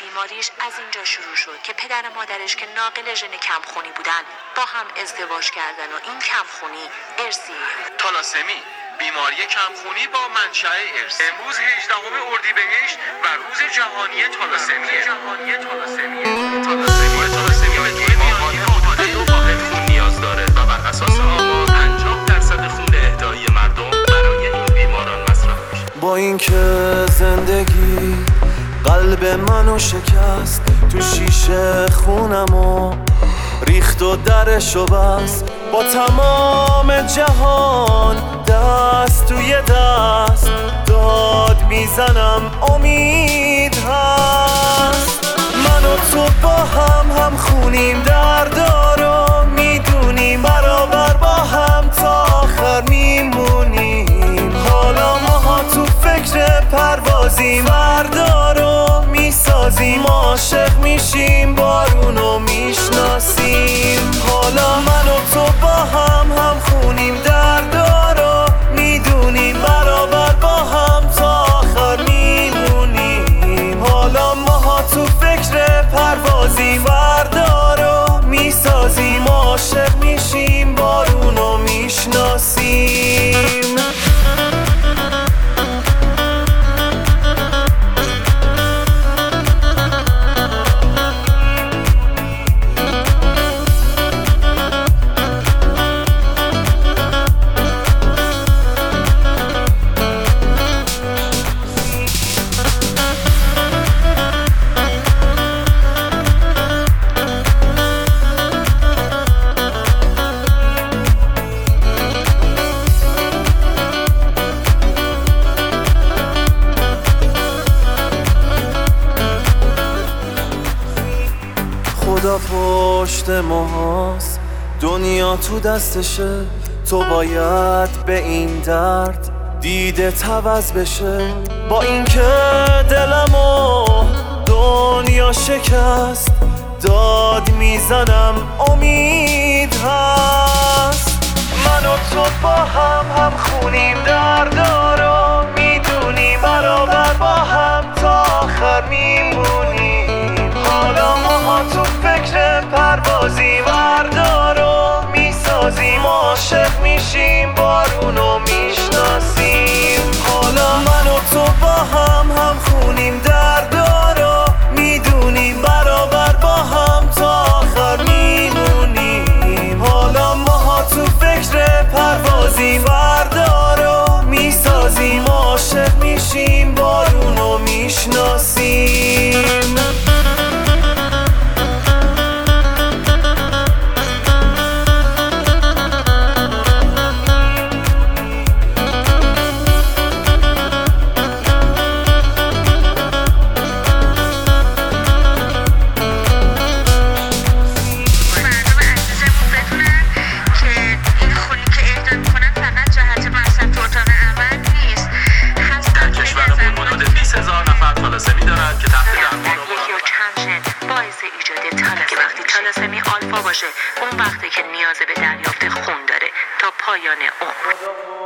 بیماریش از اینجا شروع شد که پدر مادرش که ناقل ژن کمخونی بودن با هم ازدواج کردن و این کمخونی ارسی تالاسمی بیماری کمخونی با منشأ ارث. امروز 18 اردیبهشت و روز جهانی تالاسمی جهانی تالاسمی تالاسمی تالاسمی واحد خون نیاز داره و بر اساس آمار 50 درصد خون اهدایی مردم برای این بیماران مصرف میشه. با اینکه زندگی قلب منو شکست تو شیشه خونمو ریخت و درشو بست. با تمام جهان دست توی دست داد می‌زنم امید هست. من و تو با هم هم خونیم دردارو می‌دونیم. برابر با هم تا آخر میمونیم. حالا ماها تو فکر پروازیم بردارو می‌سازیم عاشق میشیم بارونو می‌شناسیم. حالا من و تو با هم هم خونیم دردارو می‌دونیم برابر با هم تا آخر میمونیم. حالا ماها تو فکر پروازیم بردارو می‌سازیم. عاشق میشیم بارونو می‌شناسیم. پشت ماست دنیا تو دستشه. تو باید به این درد دیده توز بشه. با اینکه دلمو دنیا شکست داد می‌زنم امید هست. من و تو با هم هم خونیم دردارو فکر پروازیم بردارو می‌سازیم عاشق میشیم بارونو می‌شناسیم. 本屋。